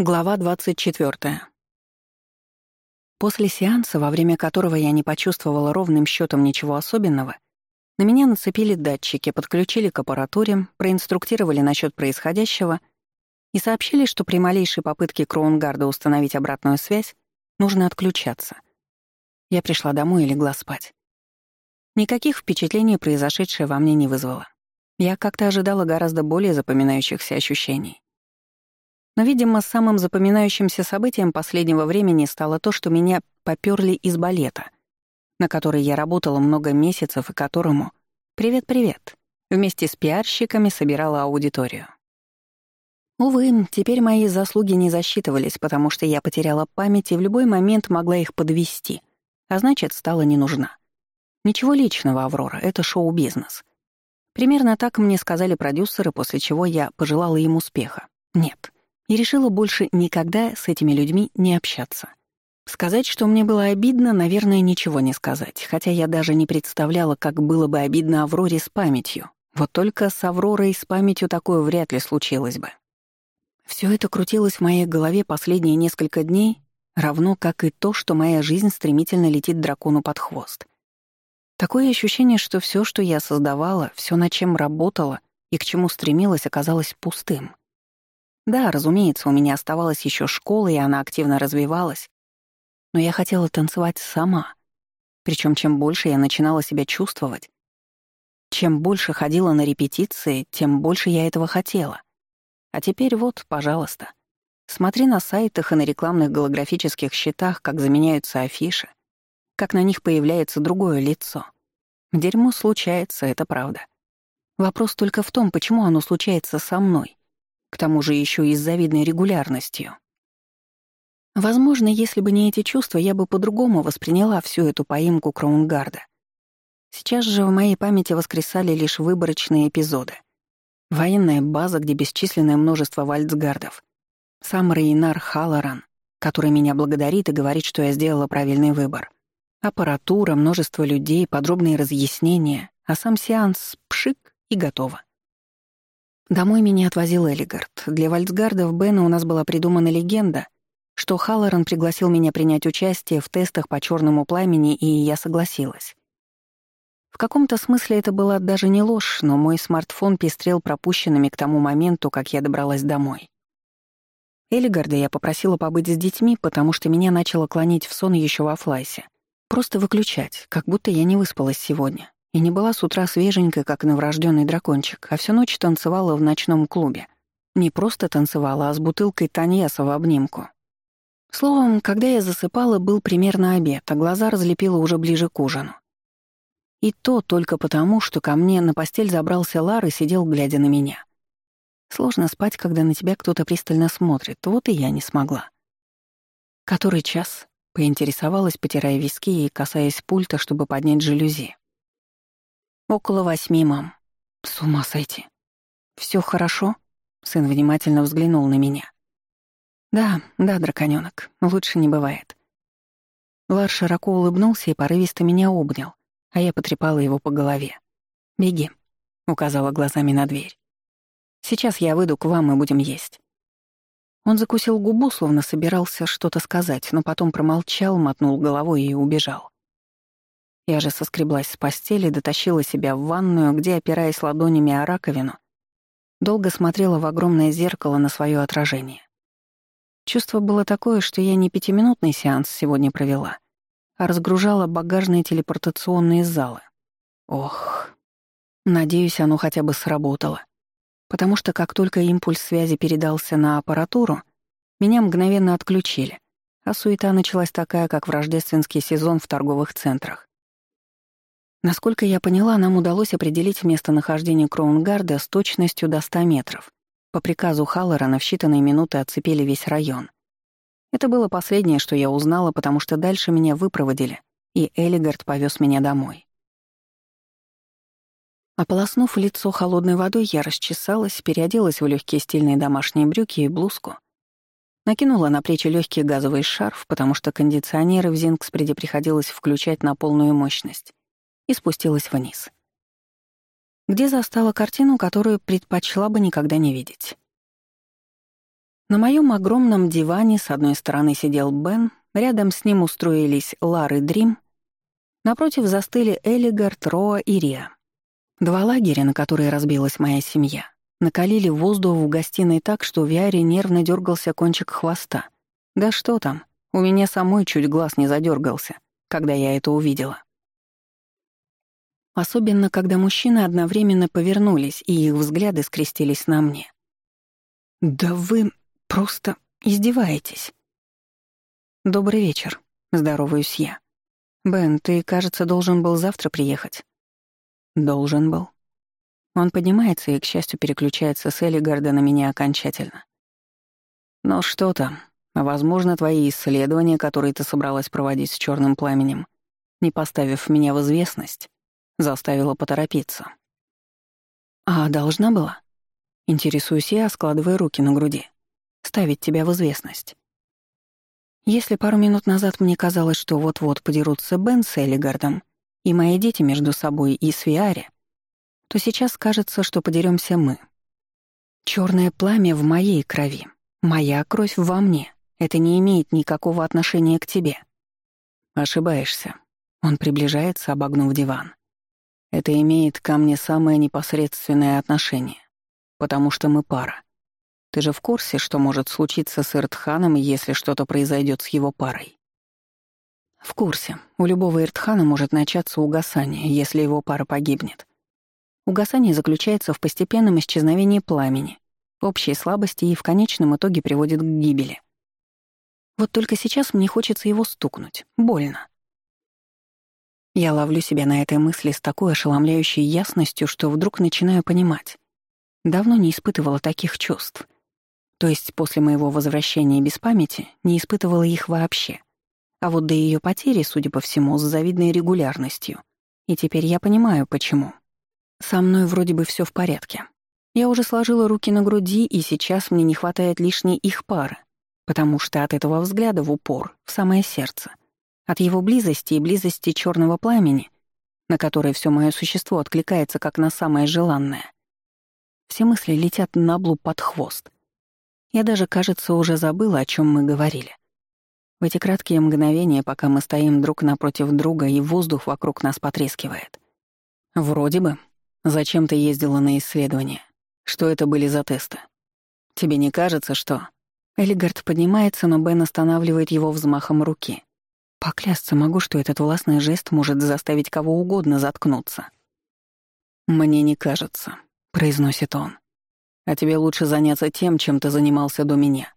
Глава 24. После сеанса, во время которого я не почувствовала ровным счетом ничего особенного, на меня нацепили датчики, подключили к аппаратуре, проинструктировали насчет происходящего и сообщили, что при малейшей попытке Кроунгарда установить обратную связь нужно отключаться. Я пришла домой и легла спать. Никаких впечатлений произошедшее во мне не вызвало. Я как-то ожидала гораздо более запоминающихся ощущений. Но, видимо, самым запоминающимся событием последнего времени стало то, что меня попёрли из балета, на который я работала много месяцев и которому «Привет-привет» вместе с пиарщиками собирала аудиторию. Увы, теперь мои заслуги не засчитывались, потому что я потеряла память и в любой момент могла их подвести, а значит, стала не нужна. Ничего личного, Аврора, это шоу-бизнес. Примерно так мне сказали продюсеры, после чего я пожелала им успеха. Нет, и решила больше никогда с этими людьми не общаться. Сказать, что мне было обидно, наверное, ничего не сказать, хотя я даже не представляла, как было бы обидно Авроре с памятью. Вот только с Авророй с памятью такое вряд ли случилось бы. Все это крутилось в моей голове последние несколько дней, равно как и то, что моя жизнь стремительно летит дракону под хвост. Такое ощущение, что все, что я создавала, все, над чем работала и к чему стремилась, оказалось пустым — да, разумеется, у меня оставалась еще школа, и она активно развивалась. Но я хотела танцевать сама. Причем чем больше я начинала себя чувствовать, чем больше ходила на репетиции, тем больше я этого хотела. А теперь вот, пожалуйста. Смотри на сайтах и на рекламных голографических счетах, как заменяются афиши, как на них появляется другое лицо. Дерьмо случается, это правда. Вопрос только в том, почему оно случается со мной. К тому же еще и с завидной регулярностью. Возможно, если бы не эти чувства, я бы по-другому восприняла всю эту поимку Кроунгарда. Сейчас же в моей памяти воскресали лишь выборочные эпизоды. Военная база, где бесчисленное множество вальцгардов. Сам Рейнар Халлоран, который меня благодарит и говорит, что я сделала правильный выбор. Аппаратура, множество людей, подробные разъяснения, а сам сеанс — пшик и готово. Домой меня отвозил Элигард. Для вальцгардов Бена у нас была придумана легенда, что Халлоран пригласил меня принять участие в тестах по черному пламени, и я согласилась. В каком-то смысле это была даже не ложь, но мой смартфон пестрел пропущенными к тому моменту, как я добралась домой. Элигарда я попросила побыть с детьми, потому что меня начало клонить в сон еще во флайсе. Просто выключать, как будто я не выспалась сегодня и не была с утра свеженькой, как новорожденный дракончик, а всю ночь танцевала в ночном клубе. Не просто танцевала, а с бутылкой Таньяса в обнимку. Словом, когда я засыпала, был примерно обед, а глаза разлепила уже ближе к ужину. И то только потому, что ко мне на постель забрался Лар и сидел, глядя на меня. Сложно спать, когда на тебя кто-то пристально смотрит, вот и я не смогла. «Который час?» — поинтересовалась, потирая виски и касаясь пульта, чтобы поднять жалюзи. Около восьми, мам. С ума сойти. Все хорошо? Сын внимательно взглянул на меня. Да, да, драконёнок, лучше не бывает. Лар широко улыбнулся и порывисто меня обнял, а я потрепала его по голове. «Беги», — указала глазами на дверь. «Сейчас я выйду к вам и будем есть». Он закусил губу, словно собирался что-то сказать, но потом промолчал, мотнул головой и убежал. Я же соскреблась с постели, дотащила себя в ванную, где, опираясь ладонями о раковину, долго смотрела в огромное зеркало на свое отражение. Чувство было такое, что я не пятиминутный сеанс сегодня провела, а разгружала багажные телепортационные залы. Ох, надеюсь, оно хотя бы сработало. Потому что как только импульс связи передался на аппаратуру, меня мгновенно отключили, а суета началась такая, как в рождественский сезон в торговых центрах. Насколько я поняла, нам удалось определить местонахождение Кроунгарда с точностью до 100 метров. По приказу Халлорана в считанные минуты отцепили весь район. Это было последнее, что я узнала, потому что дальше меня выпроводили, и Элигард повез меня домой. Ополоснув лицо холодной водой, я расчесалась, переоделась в легкие стильные домашние брюки и блузку. Накинула на плечи легкий газовый шарф, потому что кондиционеры в Зингспреде приходилось включать на полную мощность и спустилась вниз. Где застала картину, которую предпочла бы никогда не видеть. На моем огромном диване с одной стороны сидел Бен, рядом с ним устроились Лар и Дрим, напротив застыли Элигард, Роа и Риа. Два лагеря, на которые разбилась моя семья, накалили воздух в гостиной так, что Виаре нервно дергался кончик хвоста. Да что там, у меня самой чуть глаз не задергался, когда я это увидела особенно когда мужчины одновременно повернулись, и их взгляды скрестились на мне. «Да вы просто издеваетесь». «Добрый вечер», — здороваюсь я. «Бен, ты, кажется, должен был завтра приехать». «Должен был». Он поднимается и, к счастью, переключается с Элигарда на меня окончательно. «Но что там? Возможно, твои исследования, которые ты собралась проводить с черным пламенем, не поставив меня в известность, заставила поторопиться. «А должна была?» Интересуюсь я, складывая руки на груди. «Ставить тебя в известность». Если пару минут назад мне казалось, что вот-вот подерутся Бен с Эллигардом и мои дети между собой и Свиаре, то сейчас кажется, что подеремся мы. Черное пламя в моей крови, моя кровь во мне. Это не имеет никакого отношения к тебе. Ошибаешься. Он приближается, обогнув диван. Это имеет ко мне самое непосредственное отношение. Потому что мы пара. Ты же в курсе, что может случиться с Иртханом, если что-то произойдет с его парой? В курсе. У любого Иртхана может начаться угасание, если его пара погибнет. Угасание заключается в постепенном исчезновении пламени, общей слабости и в конечном итоге приводит к гибели. Вот только сейчас мне хочется его стукнуть. Больно. Я ловлю себя на этой мысли с такой ошеломляющей ясностью, что вдруг начинаю понимать. Давно не испытывала таких чувств. То есть после моего возвращения без памяти не испытывала их вообще. А вот до ее потери, судя по всему, с завидной регулярностью. И теперь я понимаю, почему. Со мной вроде бы все в порядке. Я уже сложила руки на груди, и сейчас мне не хватает лишней их пары, потому что от этого взгляда в упор, в самое сердце — от его близости и близости черного пламени, на которое все мое существо откликается как на самое желанное. Все мысли летят на блу под хвост. Я даже, кажется, уже забыла, о чем мы говорили. В эти краткие мгновения, пока мы стоим друг напротив друга, и воздух вокруг нас потрескивает. Вроде бы. Зачем ты ездила на исследование? Что это были за тесты? Тебе не кажется, что... Элигард поднимается, но Бен останавливает его взмахом руки. Поклясться могу, что этот властный жест может заставить кого угодно заткнуться. «Мне не кажется», — произносит он. «А тебе лучше заняться тем, чем ты занимался до меня.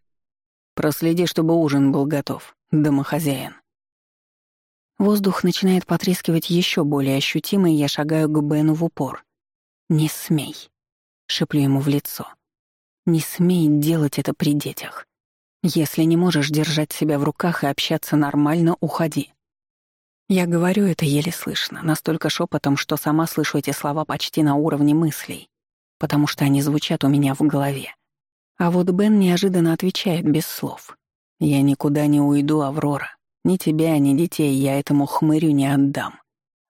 Проследи, чтобы ужин был готов, домохозяин». Воздух начинает потрескивать еще более ощутимо, и я шагаю к Бену в упор. «Не смей», — шеплю ему в лицо. «Не смей делать это при детях». Если не можешь держать себя в руках и общаться нормально, уходи. Я говорю это еле слышно, настолько шепотом, что сама слышу эти слова почти на уровне мыслей, потому что они звучат у меня в голове. А вот Бен неожиданно отвечает без слов. «Я никуда не уйду, Аврора. Ни тебя, ни детей я этому хмырю не отдам.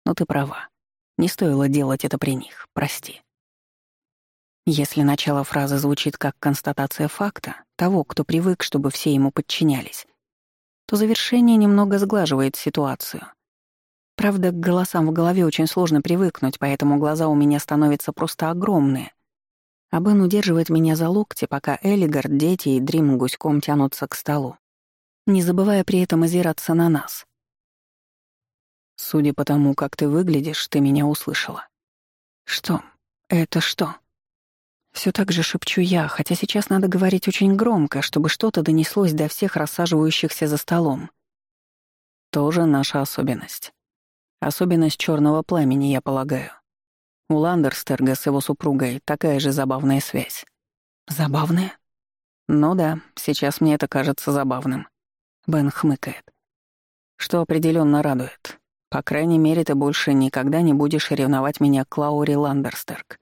Но ты права. Не стоило делать это при них, прости». Если начало фразы звучит как констатация факта, того, кто привык, чтобы все ему подчинялись, то завершение немного сглаживает ситуацию. Правда, к голосам в голове очень сложно привыкнуть, поэтому глаза у меня становятся просто огромные. А Бен удерживает меня за локти, пока Элигард, дети и Дрим гуськом тянутся к столу, не забывая при этом озираться на нас. «Судя по тому, как ты выглядишь, ты меня услышала». «Что? Это что?» Все так же шепчу я, хотя сейчас надо говорить очень громко, чтобы что-то донеслось до всех рассаживающихся за столом. Тоже наша особенность. Особенность черного пламени, я полагаю. У Ландерстерга с его супругой такая же забавная связь. Забавная? Ну да, сейчас мне это кажется забавным. Бен хмыкает. Что определенно радует. По крайней мере, ты больше никогда не будешь ревновать меня к Лауре Ландерстерг.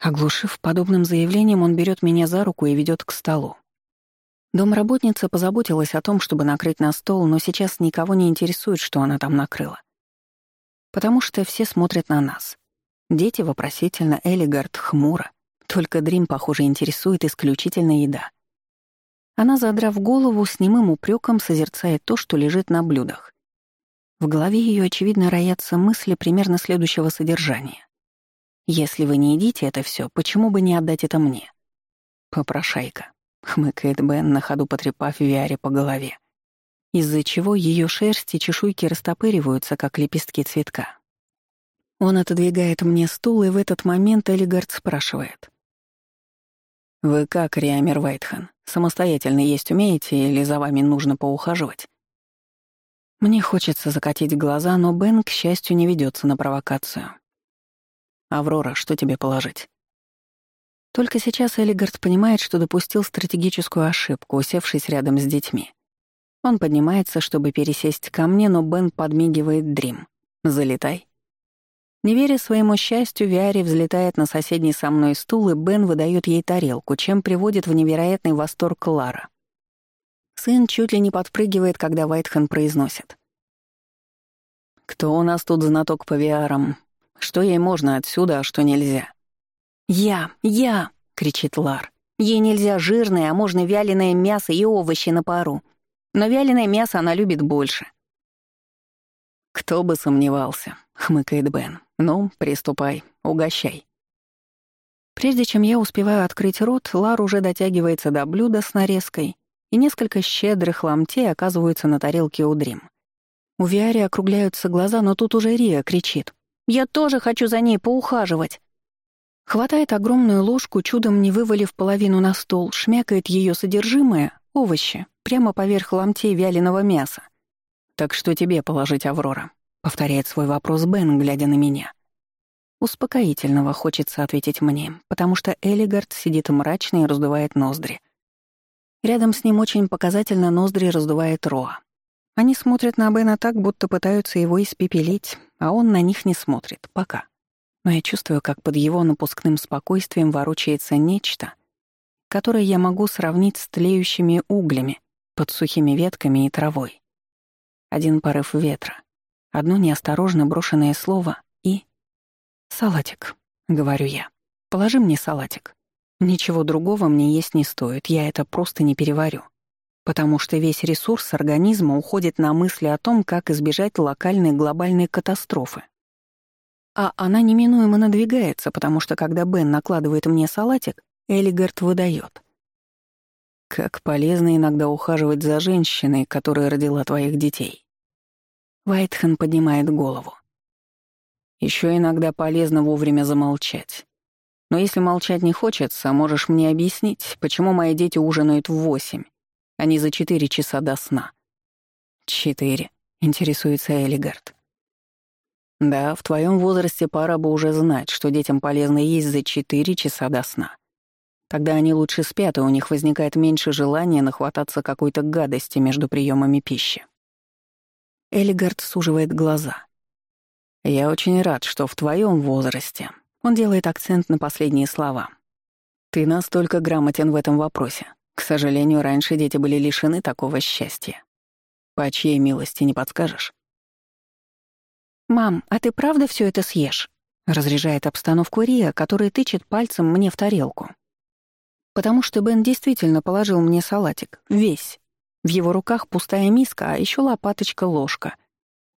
Оглушив подобным заявлением, он берет меня за руку и ведет к столу. Домработница позаботилась о том, чтобы накрыть на стол, но сейчас никого не интересует, что она там накрыла. Потому что все смотрят на нас. Дети вопросительно, Элигард хмуро. Только Дрим, похоже, интересует исключительно еда. Она, задрав голову, с немым упреком созерцает то, что лежит на блюдах. В голове ее, очевидно, роятся мысли примерно следующего содержания. Если вы не едите это все, почему бы не отдать это мне? Попрошайка. Хмыкает Бен, на ходу потрепав Виаре по голове. Из-за чего ее шерсть и чешуйки растопыриваются, как лепестки цветка. Он отодвигает мне стул, и в этот момент Элигард спрашивает. «Вы как, Риамер Вайтхан? Самостоятельно есть умеете или за вами нужно поухаживать?» Мне хочется закатить глаза, но Бен, к счастью, не ведется на провокацию. «Аврора, что тебе положить?» Только сейчас Элигард понимает, что допустил стратегическую ошибку, усевшись рядом с детьми. Он поднимается, чтобы пересесть ко мне, но Бен подмигивает Дрим. «Залетай». Не веря своему счастью, Виари взлетает на соседний со мной стул, и Бен выдает ей тарелку, чем приводит в невероятный восторг Лара. Сын чуть ли не подпрыгивает, когда Вайтхен произносит. «Кто у нас тут знаток по Виарам? Что ей можно отсюда, а что нельзя. «Я! Я!» — кричит Лар. Ей нельзя жирное, а можно вяленое мясо и овощи на пару. Но вяленое мясо она любит больше. «Кто бы сомневался», — хмыкает Бен. «Ну, приступай, угощай». Прежде чем я успеваю открыть рот, Лар уже дотягивается до блюда с нарезкой, и несколько щедрых ломтей оказываются на тарелке у Дрим. У Виари округляются глаза, но тут уже Рия кричит. Я тоже хочу за ней поухаживать». Хватает огромную ложку, чудом не вывалив половину на стол, шмякает ее содержимое, овощи, прямо поверх ломтей вяленого мяса. «Так что тебе положить, Аврора?» — повторяет свой вопрос Бен, глядя на меня. Успокоительного хочется ответить мне, потому что Элигард сидит мрачно и раздувает ноздри. Рядом с ним очень показательно ноздри раздувает Роа. Они смотрят на Бена так, будто пытаются его испепелить, а он на них не смотрит, пока. Но я чувствую, как под его напускным спокойствием ворочается нечто, которое я могу сравнить с тлеющими углями под сухими ветками и травой. Один порыв ветра, одно неосторожно брошенное слово и... «Салатик», — говорю я. «Положи мне салатик. Ничего другого мне есть не стоит, я это просто не переварю» потому что весь ресурс организма уходит на мысли о том, как избежать локальной глобальной катастрофы. А она неминуемо надвигается, потому что когда Бен накладывает мне салатик, Элигард выдает. «Как полезно иногда ухаживать за женщиной, которая родила твоих детей». Вайтхен поднимает голову. Еще иногда полезно вовремя замолчать. Но если молчать не хочется, можешь мне объяснить, почему мои дети ужинают в восемь, а не за четыре часа до сна. Четыре. Интересуется Элигард. Да, в твоем возрасте пора бы уже знать, что детям полезно есть за четыре часа до сна. Тогда они лучше спят, и у них возникает меньше желания нахвататься какой-то гадости между приемами пищи. Элигард суживает глаза. «Я очень рад, что в твоем возрасте...» Он делает акцент на последние слова. «Ты настолько грамотен в этом вопросе, к сожалению, раньше дети были лишены такого счастья. По чьей милости не подскажешь. «Мам, а ты правда все это съешь?» — разряжает обстановку Рия, который тычет пальцем мне в тарелку. «Потому что Бен действительно положил мне салатик. Весь. В его руках пустая миска, а еще лопаточка-ложка,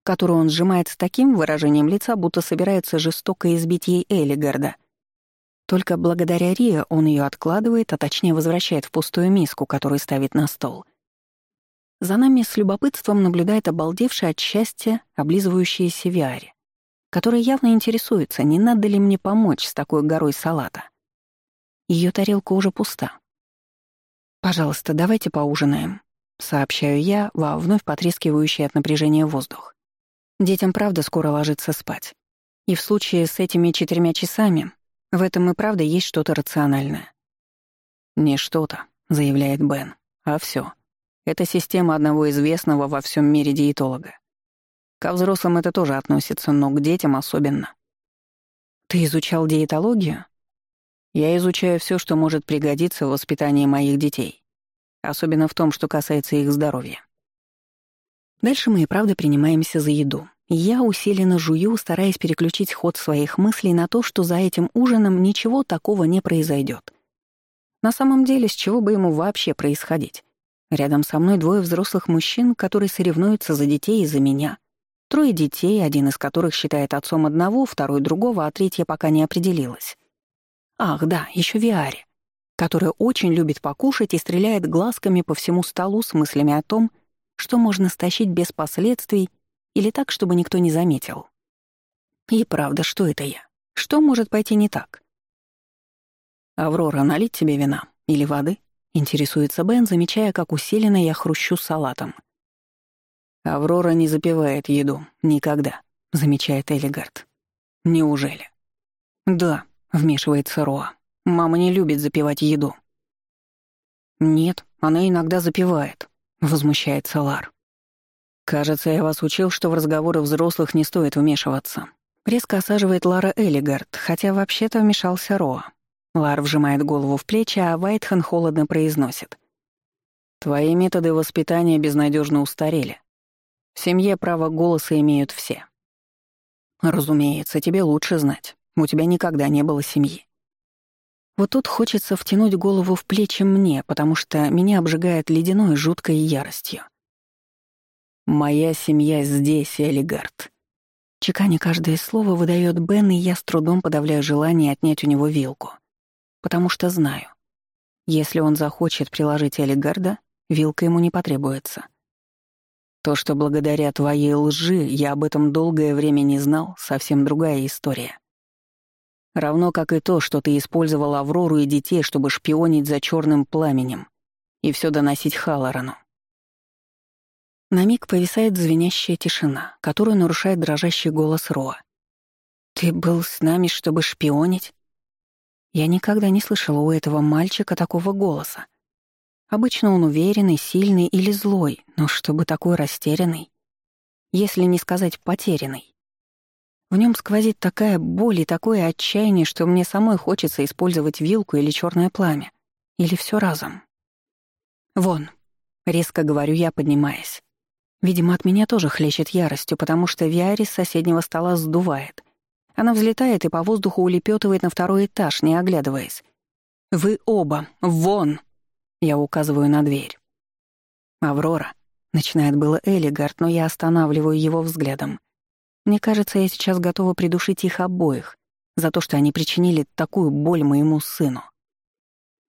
которую он сжимает с таким выражением лица, будто собирается жестоко избить ей Элигарда. Только благодаря Рия он ее откладывает, а точнее возвращает в пустую миску, которую ставит на стол. За нами с любопытством наблюдает обалдевший от счастья облизывающаяся Виаре, которая явно интересуется, не надо ли мне помочь с такой горой салата. Ее тарелка уже пуста. «Пожалуйста, давайте поужинаем», — сообщаю я во вновь потрескивающий от напряжения воздух. Детям правда скоро ложится спать. И в случае с этими четырьмя часами в этом и правда есть что-то рациональное. «Не что-то», — заявляет Бен, — «а все. Это система одного известного во всем мире диетолога. Ко взрослым это тоже относится, но к детям особенно». «Ты изучал диетологию?» «Я изучаю все, что может пригодиться в воспитании моих детей, особенно в том, что касается их здоровья». Дальше мы и правда принимаемся за еду. Я усиленно жую, стараясь переключить ход своих мыслей на то, что за этим ужином ничего такого не произойдет. На самом деле, с чего бы ему вообще происходить? Рядом со мной двое взрослых мужчин, которые соревнуются за детей и за меня. Трое детей, один из которых считает отцом одного, второй другого, а третья пока не определилась. Ах, да, еще Виаре, которая очень любит покушать и стреляет глазками по всему столу с мыслями о том, что можно стащить без последствий или так, чтобы никто не заметил. И правда, что это я? Что может пойти не так? «Аврора, налить тебе вина? Или воды?» — интересуется Бен, замечая, как усиленно я хрущу салатом. «Аврора не запивает еду. Никогда», — замечает Элигард. «Неужели?» «Да», — вмешивается Роа. «Мама не любит запивать еду». «Нет, она иногда запивает», — возмущается Лар. «Кажется, я вас учил, что в разговоры взрослых не стоит вмешиваться». Резко осаживает Лара Эллигард, хотя вообще-то вмешался Роа. Лар вжимает голову в плечи, а Вайтхен холодно произносит. «Твои методы воспитания безнадежно устарели. В семье право голоса имеют все». «Разумеется, тебе лучше знать. У тебя никогда не было семьи». Вот тут хочется втянуть голову в плечи мне, потому что меня обжигает ледяной жуткой яростью. Моя семья здесь, Элигард». Чеканя каждое слово выдает Бен, и я с трудом подавляю желание отнять у него вилку. Потому что знаю. Если он захочет приложить Элигарда, вилка ему не потребуется. То, что благодаря твоей лжи я об этом долгое время не знал, совсем другая история. Равно как и то, что ты использовал Аврору и детей, чтобы шпионить за черным пламенем и все доносить Халлорану. На миг повисает звенящая тишина, которую нарушает дрожащий голос Роа. «Ты был с нами, чтобы шпионить?» Я никогда не слышала у этого мальчика такого голоса. Обычно он уверенный, сильный или злой, но чтобы такой растерянный, если не сказать потерянный. В нем сквозит такая боль и такое отчаяние, что мне самой хочется использовать вилку или черное пламя, или все разом. «Вон», — резко говорю я, поднимаясь. Видимо, от меня тоже хлещет яростью, потому что Виарис с соседнего стола сдувает. Она взлетает и по воздуху улепетывает на второй этаж, не оглядываясь. «Вы оба! Вон!» Я указываю на дверь. «Аврора!» — начинает было Элигард, но я останавливаю его взглядом. Мне кажется, я сейчас готова придушить их обоих за то, что они причинили такую боль моему сыну.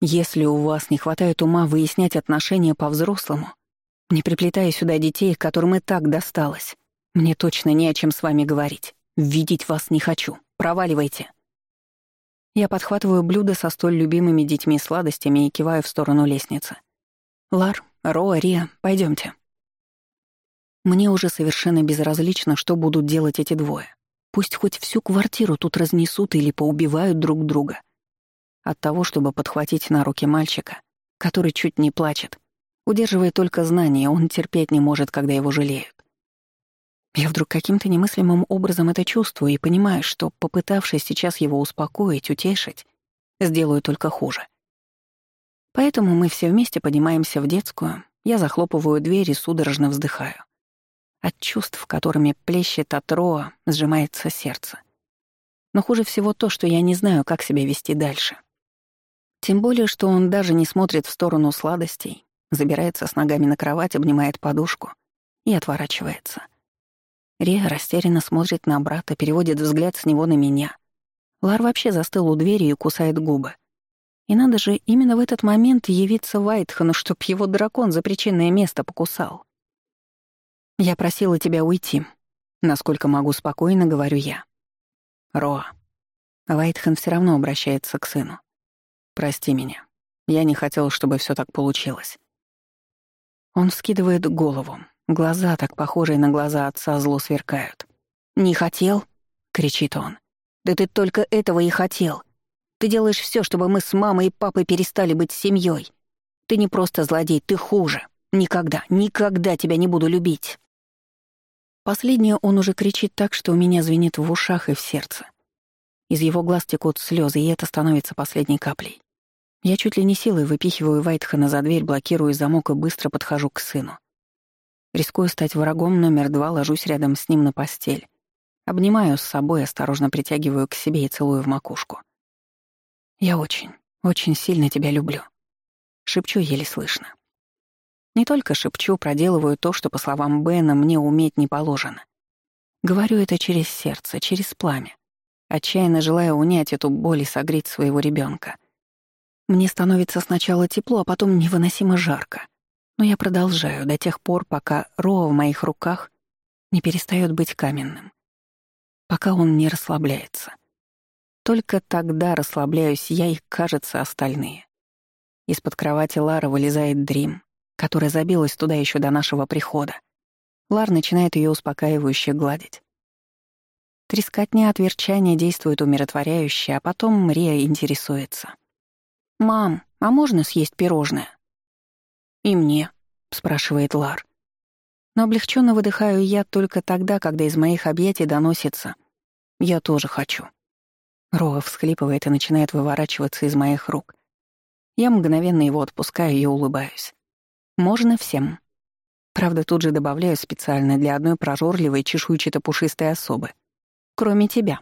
Если у вас не хватает ума выяснять отношения по-взрослому, не приплетая сюда детей, которым и так досталось. Мне точно не о чем с вами говорить. Видеть вас не хочу. Проваливайте. Я подхватываю блюдо со столь любимыми детьми сладостями и киваю в сторону лестницы. Лар, Роа, Риа, пойдемте. Мне уже совершенно безразлично, что будут делать эти двое. Пусть хоть всю квартиру тут разнесут или поубивают друг друга. От того, чтобы подхватить на руки мальчика, который чуть не плачет — Удерживая только знания, он терпеть не может, когда его жалеют. Я вдруг каким-то немыслимым образом это чувствую и понимаю, что, попытавшись сейчас его успокоить, утешить, сделаю только хуже. Поэтому мы все вместе поднимаемся в детскую, я захлопываю дверь и судорожно вздыхаю. От чувств, которыми плещет от роа, сжимается сердце. Но хуже всего то, что я не знаю, как себя вести дальше. Тем более, что он даже не смотрит в сторону сладостей, забирается с ногами на кровать, обнимает подушку и отворачивается. Рия растерянно смотрит на брата, переводит взгляд с него на меня. Лар вообще застыл у двери и кусает губы. И надо же именно в этот момент явиться Вайтхану, чтоб его дракон за причинное место покусал. «Я просила тебя уйти», — насколько могу спокойно, говорю я. «Роа». Вайтхан все равно обращается к сыну. «Прости меня. Я не хотел, чтобы все так получилось. Он скидывает голову. Глаза, так похожие на глаза отца, зло сверкают. «Не хотел?» — кричит он. «Да ты только этого и хотел. Ты делаешь все, чтобы мы с мамой и папой перестали быть семьей. Ты не просто злодей, ты хуже. Никогда, никогда тебя не буду любить». Последнее он уже кричит так, что у меня звенит в ушах и в сердце. Из его глаз текут слезы, и это становится последней каплей. Я чуть ли не силой выпихиваю Вайтхана за дверь, блокирую замок и быстро подхожу к сыну. Рискую стать врагом номер два, ложусь рядом с ним на постель. Обнимаю с собой, осторожно притягиваю к себе и целую в макушку. «Я очень, очень сильно тебя люблю», — шепчу еле слышно. Не только шепчу, проделываю то, что, по словам Бена, мне уметь не положено. Говорю это через сердце, через пламя, отчаянно желая унять эту боль и согреть своего ребенка. Мне становится сначала тепло, а потом невыносимо жарко. Но я продолжаю до тех пор, пока Роа в моих руках не перестает быть каменным. Пока он не расслабляется. Только тогда расслабляюсь я и, кажется, остальные. Из-под кровати Лара вылезает Дрим, которая забилась туда еще до нашего прихода. Лар начинает ее успокаивающе гладить. Трескотня от верчания действует умиротворяюще, а потом Мрия интересуется — «Мам, а можно съесть пирожное?» «И мне», — спрашивает Лар. Но облегченно выдыхаю я только тогда, когда из моих объятий доносится «Я тоже хочу». Рогов всхлипывает и начинает выворачиваться из моих рук. Я мгновенно его отпускаю и улыбаюсь. «Можно всем». Правда, тут же добавляю специально для одной прожорливой чешуйчато-пушистой особы. «Кроме тебя».